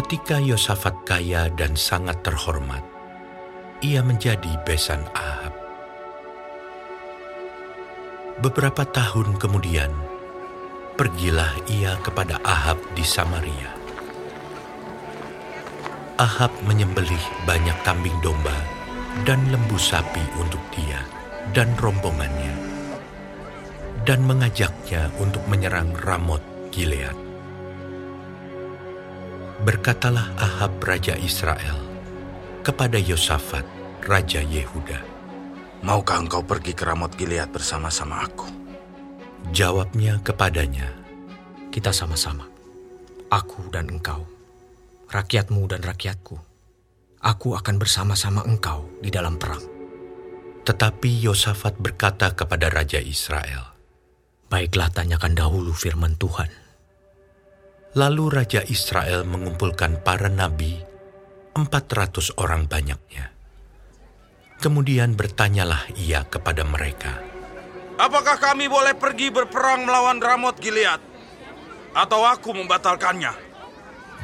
Ketika Yosafat kaya dan sangat terhormat, ia menjadi besan Ahab. Beberapa tahun kemudian, pergilah ia kepada Ahab di Samaria. Ahab menyembelih banyak kambing domba dan lembu sapi untuk dia dan rombongannya, dan mengajaknya untuk menyerang Ramot Gilead. Berkatalah Ahab Raja Israel kepada Yosafat Raja Yehuda. Maukah engkau pergi ke Ramot Gilead bersama-sama aku? Jawabnya kepadanya, Kita sama-sama, aku dan engkau, rakyatmu dan rakyatku. Aku akan bersama-sama engkau di dalam perang. Tetapi Yosafat berkata kepada Raja Israel, Baiklah tanyakan dahulu firman Tuhan. Lalu Raja Israel mengumpulkan para nabi, empat ratus orang banyaknya. Kemudian bertanyalah ia kepada mereka, Apakah kami boleh pergi berperang melawan Ramot Gilead? Atau aku membatalkannya?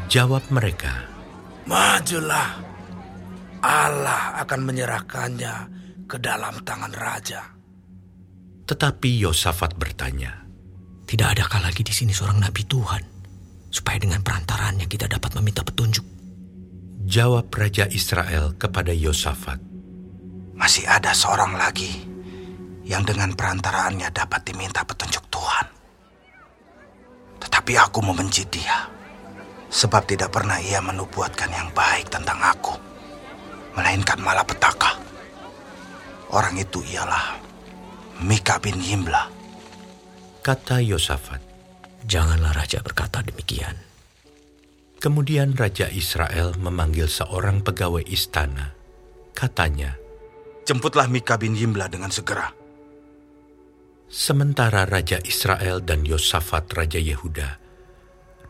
Jawab mereka, Majulah, Allah akan menyerahkannya ke dalam tangan raja. Tetapi Yosafat bertanya, Tidak adakah lagi di sini seorang nabi Tuhan, supaya dengan perantarannya kita dapat meminta petunjuk? Jawab Raja Israel kepada Yosafat, Masih ada seorang lagi yang dengan perantaraannya dapat diminta petunjuk Tuhan. Tetapi aku membenci dia, sebab tidak pernah ia menubuatkan yang baik tentang aku, melainkan malah petaka. Orang itu ialah Mika bin Yimla. kata Yosafat. Janganlah raja berkata demikian. Kemudian Raja Israel memanggil seorang pegawai istana. Katanya, Jemputlah Mika bin Yimla dengan segera. sementara Raja Israel dan Yosafat Raja Yehuda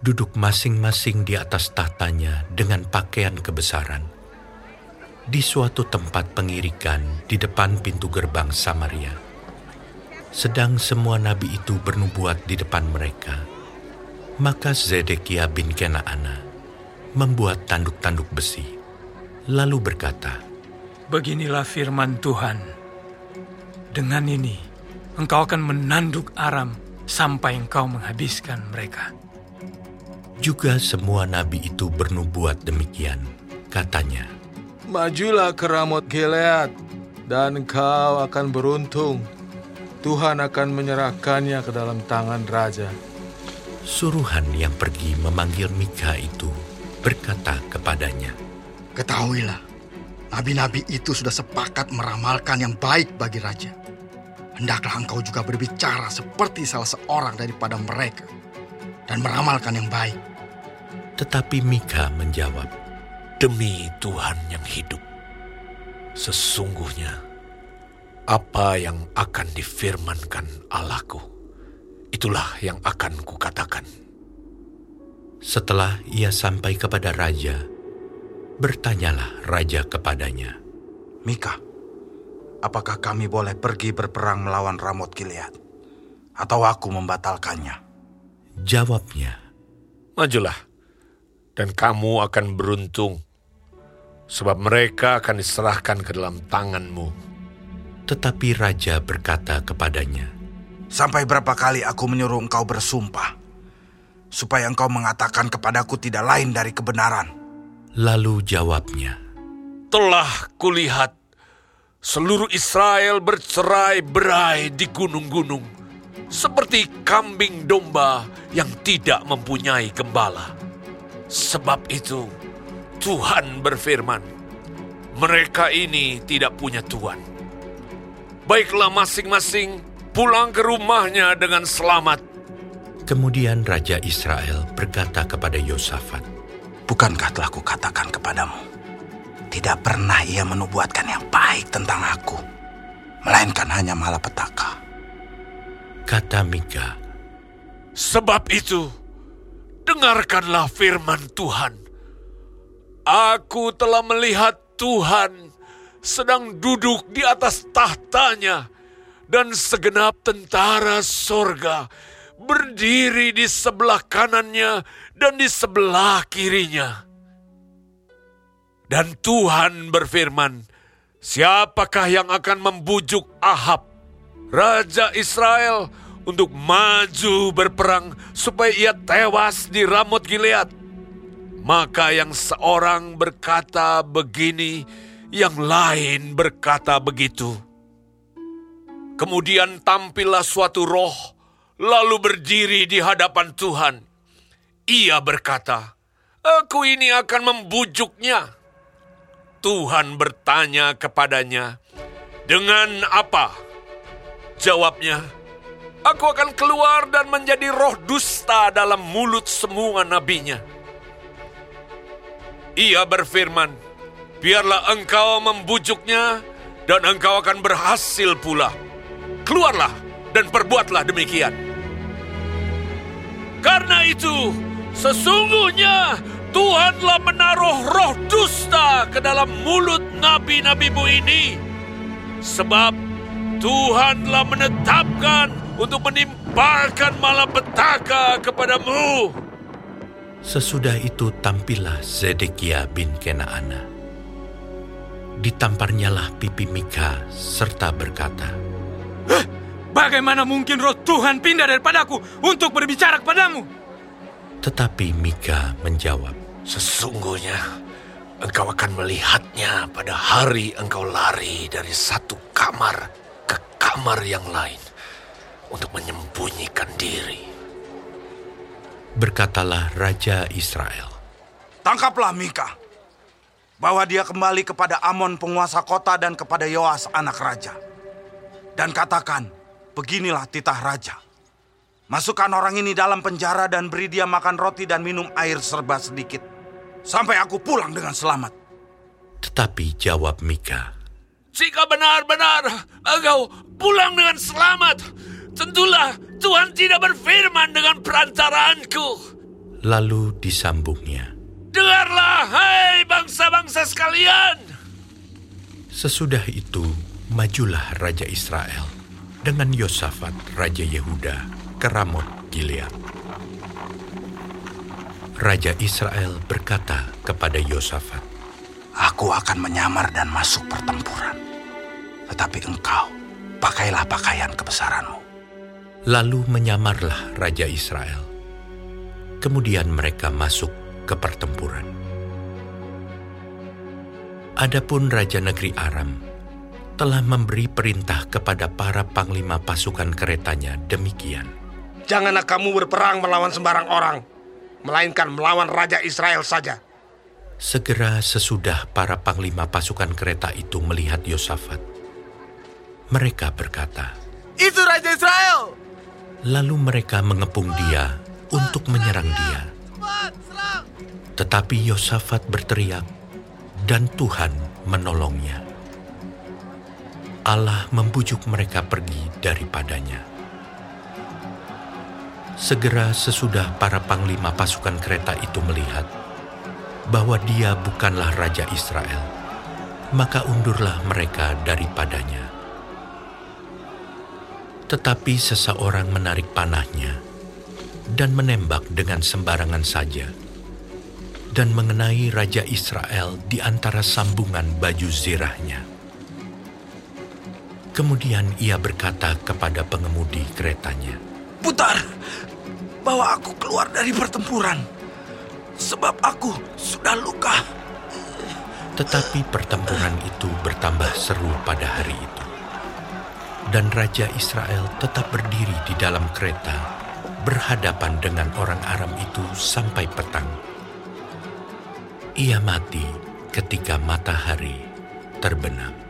duduk masing-masing di atas tahtanya dengan pakaian kebesaran di suatu tempat pengirikan di depan pintu gerbang Samaria. Sedang semua nabi itu bernubuat di depan mereka. Maka Zedekia bin Kenaana membuat tanduk-tanduk besi, lalu berkata, Beginilah firman Tuhan. Dengan ini, engkau akan menanduk Aram sampai engkau menghabiskan mereka. Juga semua nabi itu bernubuat demikian. Katanya, Majulah ke Ramot Gilead, dan kau akan beruntung. Tuhan akan menyerahkannya ke dalam tangan raja. Suruhan yang pergi memanggil Mika itu berkata kepadanya, Ketahuilah, nabi-nabi itu sudah sepakat meramalkan yang baik bagi raja. Hendaklah engkau juga berbicara seperti salah seorang daripada mereka dan meramalkan yang baik. Tetapi Mika menjawab, Demi Tuhan yang hidup, sesungguhnya apa yang akan difirmankan Allahku, itulah yang akan kukatakan. Setelah ia sampai kepada raja, bertanyalah raja kepadanya, Mika, apakah kami boleh pergi berperang melawan Ramot Gilead? Atau aku membatalkannya? Jawabnya, Majulah, dan kamu akan beruntung, sebab mereka akan diserahkan ke dalam tanganmu. tetapi raja berkata kepadanya, Sampai berapa kali aku menyuruh engkau bersumpah, supaya engkau mengatakan kepadaku tidak lain dari kebenaran. lalu jawabnya, Telah kulihat seluruh Israel bercerai-berai di gunung-gunung, seperti kambing domba yang tidak mempunyai gembala. Sebab itu, Tuhan berfirman, mereka ini tidak punya Tuhan. Baiklah masing-masing pulang ke rumahnya dengan selamat. Kemudian Raja Israel berkata kepada Yosafat, Bukankah telah kukatakan kepadamu? Tidak pernah ia menubuatkan yang baik tentang aku, melainkan hanya malapetaka. kata Mika, Sebab itu, dengarkanlah firman Tuhan. Aku telah melihat Tuhan sedang duduk di atas tahtanya, dan segenap tentara sorga berdiri di sebelah kanannya dan di sebelah kirinya. Dan Tuhan berfirman, siapakah yang akan membujuk Ahab, Raja Israel, untuk maju berperang supaya ia tewas di Ramot Gilead? Maka yang seorang berkata begini, yang lain berkata begitu. Kemudian tampillah suatu roh, lalu berdiri di hadapan Tuhan. Ia berkata, Aku ini akan membujuknya. Tuhan bertanya kepadanya, Dengan apa? Jawabnya, Aku akan keluar dan menjadi roh dusta dalam mulut semua nabinya. Ia berfirman, Biarlah engkau membujuknya, dan engkau akan berhasil pula. Keluarlah dan perbuatlah demikian. Karena itu, sesungguhnya Tuhan telah menaruh roh dusta ke dalam mulut nabi-nabimu ini. Sebab Tuhan telah menetapkan untuk menimpakan malapetaka kepadamu. Sesudah itu tampillah Zedekia bin Kenaana. Ditamparnyalah pipi Mika serta berkata, Bagaimana mungkin roh Tuhan pindah daripadaku untuk berbicara kepadamu? Tetapi Mika menjawab, Sesungguhnya engkau akan melihatnya pada hari engkau lari dari satu kamar ke kamar yang lain untuk menyembunyikan diri. Berkatalah Raja Israel, Tangkaplah Mika, bawa dia kembali kepada Amon penguasa kota dan kepada Yoas anak raja. Dan katakan, beginilah titah raja. Masukkan orang ini dalam penjara dan beri dia makan roti dan minum air serba sedikit sampai aku pulang dengan selamat. Tetapi jawab Mika, Jika benar-benar engkau pulang dengan selamat, tentulah Tuhan tidak berfirman dengan perantaraanku. Lalu disambungnya, Dengarlah, hai bangsa-bangsa sekalian. Sesudah itu majulah Raja Israel dengan Yosafat Raja Yehuda ke Ramot Gilead. Raja Israel berkata kepada Yosafat, Aku akan menyamar dan masuk pertempuran. Tetapi engkau, pakailah pakaian kebesaranmu. Lalu menyamarlah Raja Israel. Kemudian mereka masuk ke pertempuran. Adapun Raja Negeri Aram telah memberi perintah kepada para panglima pasukan keretanya demikian. Janganlah kamu berperang melawan sembarang orang, melainkan melawan Raja Israel saja. Segera sesudah para panglima pasukan kereta itu melihat Yosafat, mereka berkata, Itu Raja Israel! Lalu mereka mengepung dia untuk menyerang dia. Tetapi Yosafat berteriak, dan Tuhan menolongnya. Allah membujuk mereka pergi daripadanya. Segera sesudah para panglima pasukan kereta itu melihat bahwa dia bukanlah Raja Israel, maka undurlah mereka daripadanya. Tetapi seseorang menarik panahnya dan menembak dengan sembarangan saja dan mengenai Raja Israel di antara sambungan baju zirahnya. Kemudian ia berkata kepada pengemudi keretanya, Putar, bawa aku keluar dari pertempuran. Sebab aku sudah luka. Tetapi pertempuran itu bertambah seru pada hari itu. Dan Raja Israel tetap berdiri di dalam kereta, berhadapan dengan orang Aram itu sampai petang. Ia mati ketika matahari terbenam.